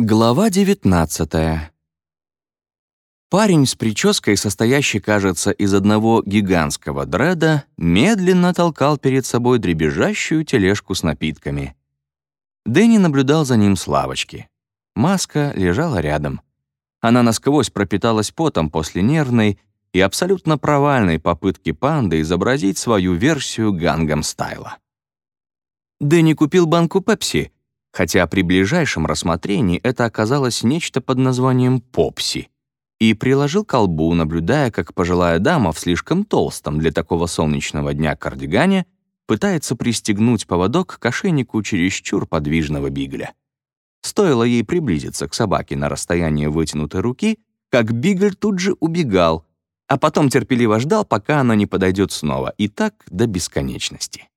Глава 19 Парень с прической, состоящий, кажется, из одного гигантского дреда, медленно толкал перед собой дребезжащую тележку с напитками. Дэнни наблюдал за ним с лавочки. Маска лежала рядом. Она насквозь пропиталась потом после нервной и абсолютно провальной попытки панды изобразить свою версию гангам-стайла. Дэнни купил банку пепси — хотя при ближайшем рассмотрении это оказалось нечто под названием «попси», и приложил колбу, наблюдая, как пожилая дама в слишком толстом для такого солнечного дня кардигане пытается пристегнуть поводок к ошейнику чересчур подвижного бигля. Стоило ей приблизиться к собаке на расстояние вытянутой руки, как бигль тут же убегал, а потом терпеливо ждал, пока она не подойдет снова, и так до бесконечности.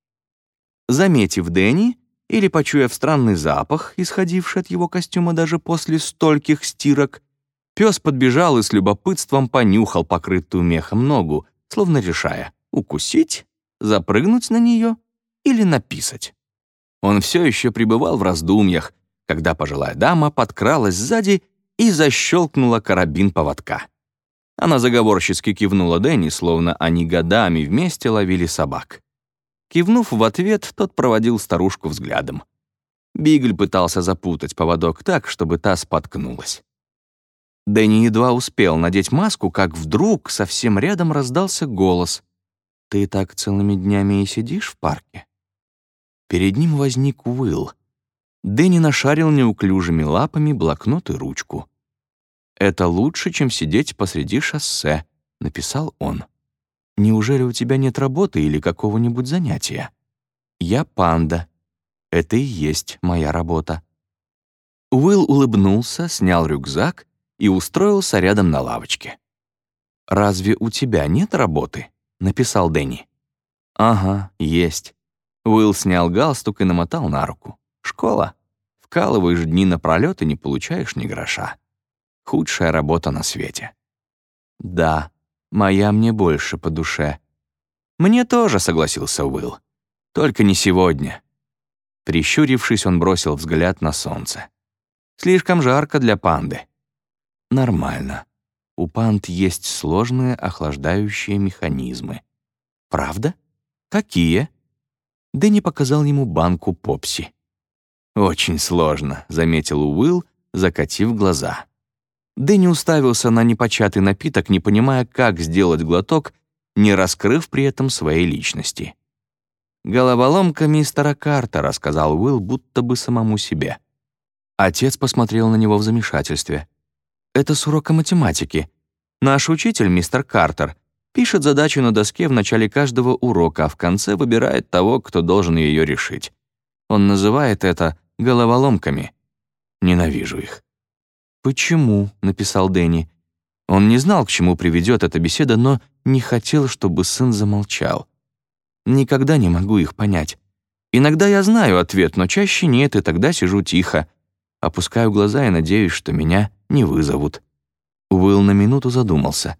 Заметив Дэнни, или, почуяв странный запах, исходивший от его костюма даже после стольких стирок, пес подбежал и с любопытством понюхал покрытую мехом ногу, словно решая, укусить, запрыгнуть на нее или написать. Он все еще пребывал в раздумьях, когда пожилая дама подкралась сзади и защелкнула карабин поводка. Она заговорчески кивнула Дэнни, словно они годами вместе ловили собак. Кивнув в ответ, тот проводил старушку взглядом. Бигль пытался запутать поводок так, чтобы та споткнулась. Дэнни едва успел надеть маску, как вдруг совсем рядом раздался голос. «Ты так целыми днями и сидишь в парке?» Перед ним возник Уилл. Дэнни нашарил неуклюжими лапами блокнот и ручку. «Это лучше, чем сидеть посреди шоссе», — написал он. Неужели у тебя нет работы или какого-нибудь занятия? Я панда. Это и есть моя работа». Уилл улыбнулся, снял рюкзак и устроился рядом на лавочке. «Разве у тебя нет работы?» — написал Дэнни. «Ага, есть». Уилл снял галстук и намотал на руку. «Школа. Вкалываешь дни напролёт и не получаешь ни гроша. Худшая работа на свете». «Да», Моя мне больше по душе». «Мне тоже», — согласился Уилл. «Только не сегодня». Прищурившись, он бросил взгляд на солнце. «Слишком жарко для панды». «Нормально. У панд есть сложные охлаждающие механизмы». «Правда? Какие?» Дэнни показал ему банку попси. «Очень сложно», — заметил Уилл, закатив глаза. Дэнни уставился на непочатый напиток, не понимая, как сделать глоток, не раскрыв при этом своей личности. «Головоломка мистера Картера», — сказал Уилл, будто бы самому себе. Отец посмотрел на него в замешательстве. «Это с урока математики. Наш учитель, мистер Картер, пишет задачу на доске в начале каждого урока, а в конце выбирает того, кто должен ее решить. Он называет это головоломками. Ненавижу их. «Почему?» — написал Дэнни. Он не знал, к чему приведет эта беседа, но не хотел, чтобы сын замолчал. «Никогда не могу их понять. Иногда я знаю ответ, но чаще нет, и тогда сижу тихо. Опускаю глаза и надеюсь, что меня не вызовут». Уилл на минуту задумался.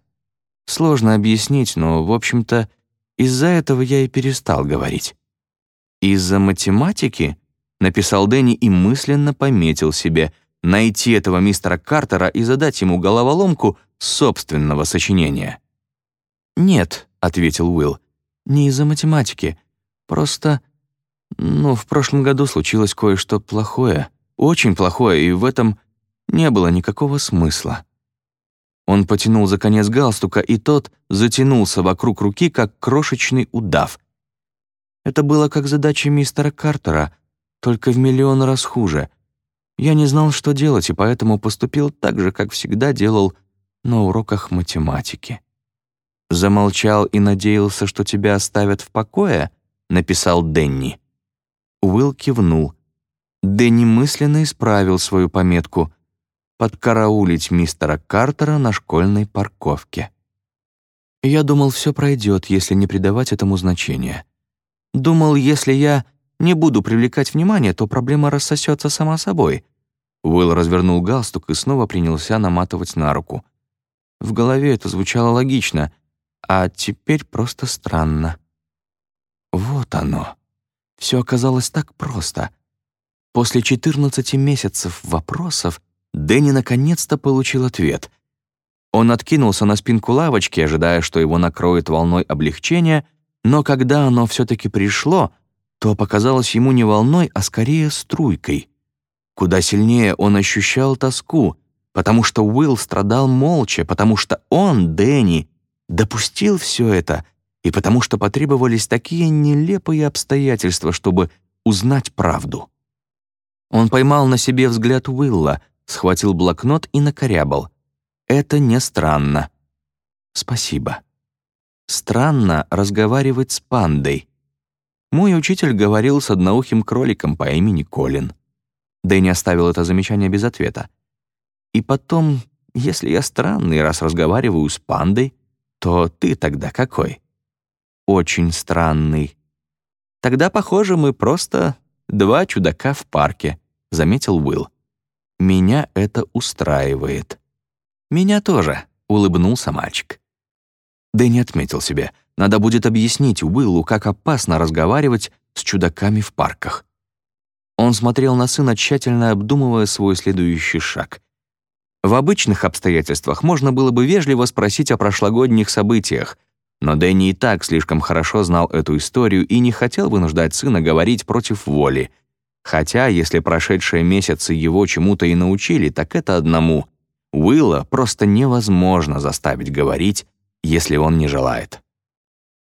Сложно объяснить, но, в общем-то, из-за этого я и перестал говорить. «Из-за математики?» — написал Дэнни и мысленно пометил себе — найти этого мистера Картера и задать ему головоломку собственного сочинения. «Нет», — ответил Уилл, — «не из-за математики. Просто, ну, в прошлом году случилось кое-что плохое, очень плохое, и в этом не было никакого смысла». Он потянул за конец галстука, и тот затянулся вокруг руки, как крошечный удав. Это было как задача мистера Картера, только в миллион раз хуже — я не знал, что делать, и поэтому поступил так же, как всегда делал на уроках математики. «Замолчал и надеялся, что тебя оставят в покое?» — написал Денни. Уилл кивнул. Дэнни мысленно исправил свою пометку «Подкараулить мистера Картера на школьной парковке». Я думал, все пройдет, если не придавать этому значения. Думал, если я не буду привлекать внимание, то проблема рассосется сама собой. Уилл развернул галстук и снова принялся наматывать на руку. В голове это звучало логично, а теперь просто странно. Вот оно. Все оказалось так просто. После 14 месяцев вопросов Дэнни наконец-то получил ответ. Он откинулся на спинку лавочки, ожидая, что его накроет волной облегчения, но когда оно все-таки пришло, то показалось ему не волной, а скорее струйкой. Куда сильнее он ощущал тоску, потому что Уилл страдал молча, потому что он, Дэнни, допустил все это, и потому что потребовались такие нелепые обстоятельства, чтобы узнать правду. Он поймал на себе взгляд Уилла, схватил блокнот и накорябал. Это не странно. Спасибо. Странно разговаривать с пандой. Мой учитель говорил с одноухим кроликом по имени Колин. Дэнни оставил это замечание без ответа. И потом, если я странный, раз разговариваю с пандой, то ты тогда какой? Очень странный. Тогда, похоже, мы просто два чудака в парке заметил Уилл. «Меня это устраивает». «Меня тоже», — улыбнулся мальчик. Дэнни отметил себе, надо будет объяснить Уиллу, как опасно разговаривать с чудаками в парках. Он смотрел на сына, тщательно обдумывая свой следующий шаг. В обычных обстоятельствах можно было бы вежливо спросить о прошлогодних событиях, но Дэнни и так слишком хорошо знал эту историю и не хотел вынуждать сына говорить против воли — Хотя, если прошедшие месяцы его чему-то и научили, так это одному. Уилла просто невозможно заставить говорить, если он не желает.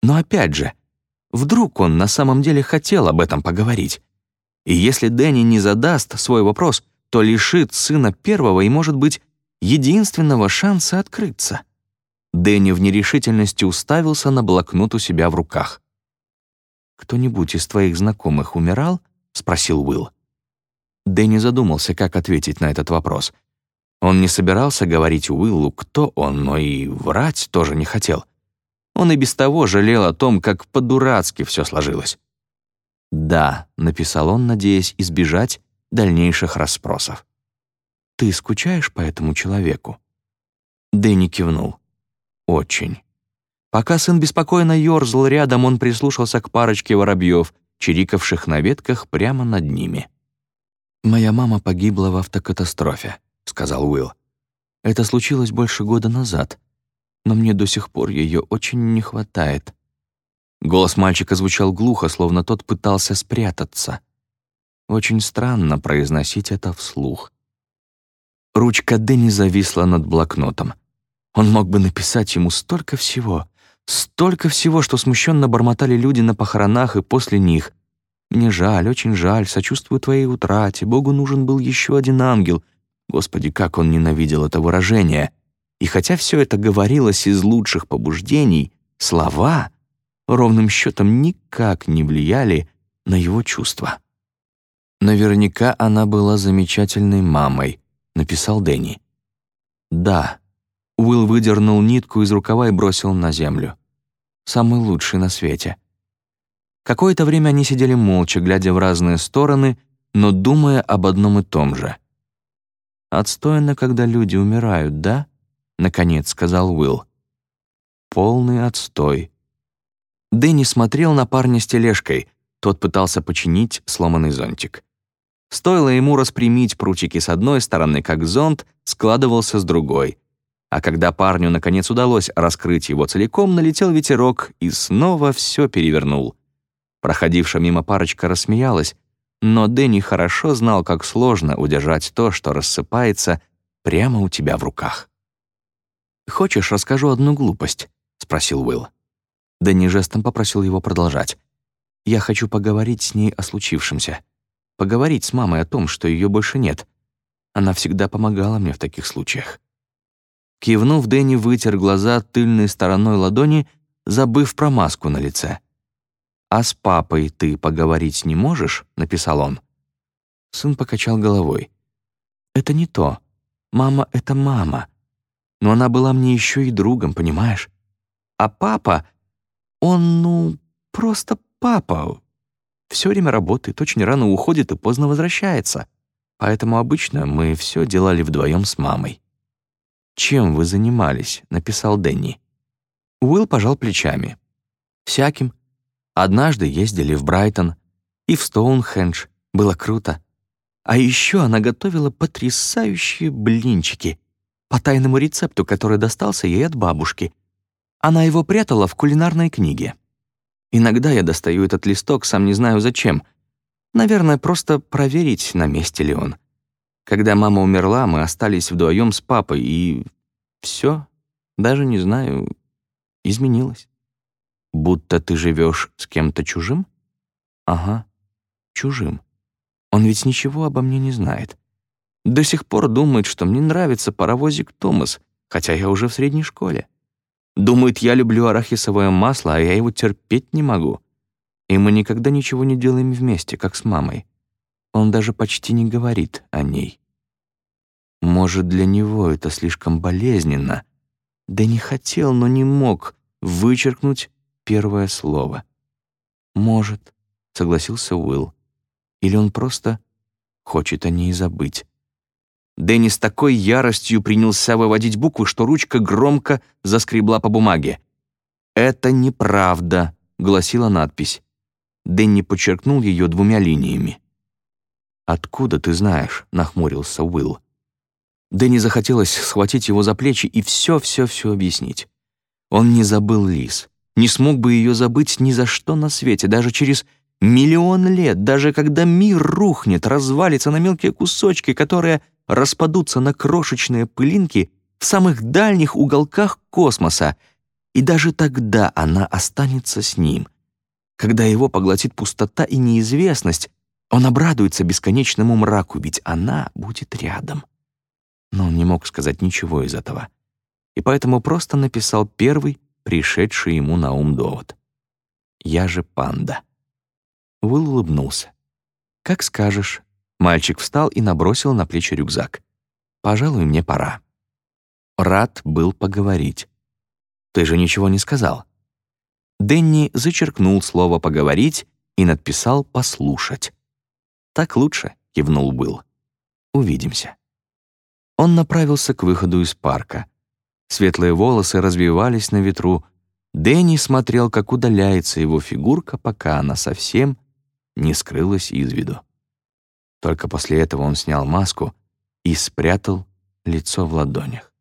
Но опять же, вдруг он на самом деле хотел об этом поговорить. И если Дэнни не задаст свой вопрос, то лишит сына первого и, может быть, единственного шанса открыться. Дэнни в нерешительности уставился на блокнот у себя в руках. «Кто-нибудь из твоих знакомых умирал?» — спросил Уилл. Дэнни задумался, как ответить на этот вопрос. Он не собирался говорить Уиллу, кто он, но и врать тоже не хотел. Он и без того жалел о том, как по-дурацки все сложилось. «Да», — написал он, надеясь избежать дальнейших расспросов. «Ты скучаешь по этому человеку?» Дэнни кивнул. «Очень». Пока сын беспокойно ёрзал рядом, он прислушался к парочке воробьев — чирикавших на ветках прямо над ними. «Моя мама погибла в автокатастрофе», — сказал Уилл. «Это случилось больше года назад, но мне до сих пор ее очень не хватает». Голос мальчика звучал глухо, словно тот пытался спрятаться. Очень странно произносить это вслух. Ручка Дэнни зависла над блокнотом. Он мог бы написать ему столько всего, Столько всего, что смущенно бормотали люди на похоронах и после них. Мне жаль, очень жаль, сочувствую твоей утрате. Богу нужен был еще один ангел. Господи, как он ненавидел это выражение. И хотя все это говорилось из лучших побуждений, слова ровным счетом никак не влияли на его чувства. «Наверняка она была замечательной мамой», — написал Дэнни. «Да», Уилл выдернул нитку из рукава и бросил на землю. Самый лучший на свете. Какое-то время они сидели молча, глядя в разные стороны, но думая об одном и том же. «Отстойно, когда люди умирают, да?» — наконец сказал Уилл. «Полный отстой». Дэнни смотрел на парня с тележкой. Тот пытался починить сломанный зонтик. Стоило ему распрямить прутики с одной стороны, как зонт складывался с другой — а когда парню наконец удалось раскрыть его целиком, налетел ветерок и снова все перевернул. Проходившая мимо парочка рассмеялась, но Дэнни хорошо знал, как сложно удержать то, что рассыпается прямо у тебя в руках. «Хочешь, расскажу одну глупость?» — спросил Уилл. Дэнни жестом попросил его продолжать. «Я хочу поговорить с ней о случившемся. Поговорить с мамой о том, что ее больше нет. Она всегда помогала мне в таких случаях». Кивнув, Дэнни вытер глаза тыльной стороной ладони, забыв про маску на лице. «А с папой ты поговорить не можешь?» — написал он. Сын покачал головой. «Это не то. Мама — это мама. Но она была мне еще и другом, понимаешь? А папа, он, ну, просто папа. Все время работает, очень рано уходит и поздно возвращается. Поэтому обычно мы все делали вдвоем с мамой. «Чем вы занимались?» — написал Дэнни. Уилл пожал плечами. «Всяким. Однажды ездили в Брайтон и в Стоунхендж. Было круто. А еще она готовила потрясающие блинчики по тайному рецепту, который достался ей от бабушки. Она его прятала в кулинарной книге. Иногда я достаю этот листок, сам не знаю зачем. Наверное, просто проверить, на месте ли он. Когда мама умерла, мы остались вдвоем с папой, и все, даже не знаю, изменилось. Будто ты живешь с кем-то чужим? Ага, чужим. Он ведь ничего обо мне не знает. До сих пор думает, что мне нравится паровозик Томас, хотя я уже в средней школе. Думает, я люблю арахисовое масло, а я его терпеть не могу. И мы никогда ничего не делаем вместе, как с мамой. Он даже почти не говорит о ней. Может, для него это слишком болезненно. Да не хотел, но не мог вычеркнуть первое слово. «Может», — согласился Уилл. Или он просто хочет о ней забыть. Дэнни с такой яростью принялся выводить буквы, что ручка громко заскребла по бумаге. «Это неправда», — гласила надпись. Дэнни подчеркнул ее двумя линиями. «Откуда ты знаешь?» — нахмурился Уилл. Дэнни захотелось схватить его за плечи и все-все-все объяснить. Он не забыл Лис, не смог бы ее забыть ни за что на свете, даже через миллион лет, даже когда мир рухнет, развалится на мелкие кусочки, которые распадутся на крошечные пылинки в самых дальних уголках космоса, и даже тогда она останется с ним. Когда его поглотит пустота и неизвестность, он обрадуется бесконечному мраку, ведь она будет рядом. Но он не мог сказать ничего из этого. И поэтому просто написал первый, пришедший ему на ум довод. «Я же панда». Уилл улыбнулся. «Как скажешь». Мальчик встал и набросил на плечи рюкзак. «Пожалуй, мне пора». Рад был поговорить. «Ты же ничего не сказал». Дэнни зачеркнул слово «поговорить» и надписал «послушать». «Так лучше», — кивнул Уилл. «Увидимся». Он направился к выходу из парка. Светлые волосы развивались на ветру. Дэнни смотрел, как удаляется его фигурка, пока она совсем не скрылась из виду. Только после этого он снял маску и спрятал лицо в ладонях.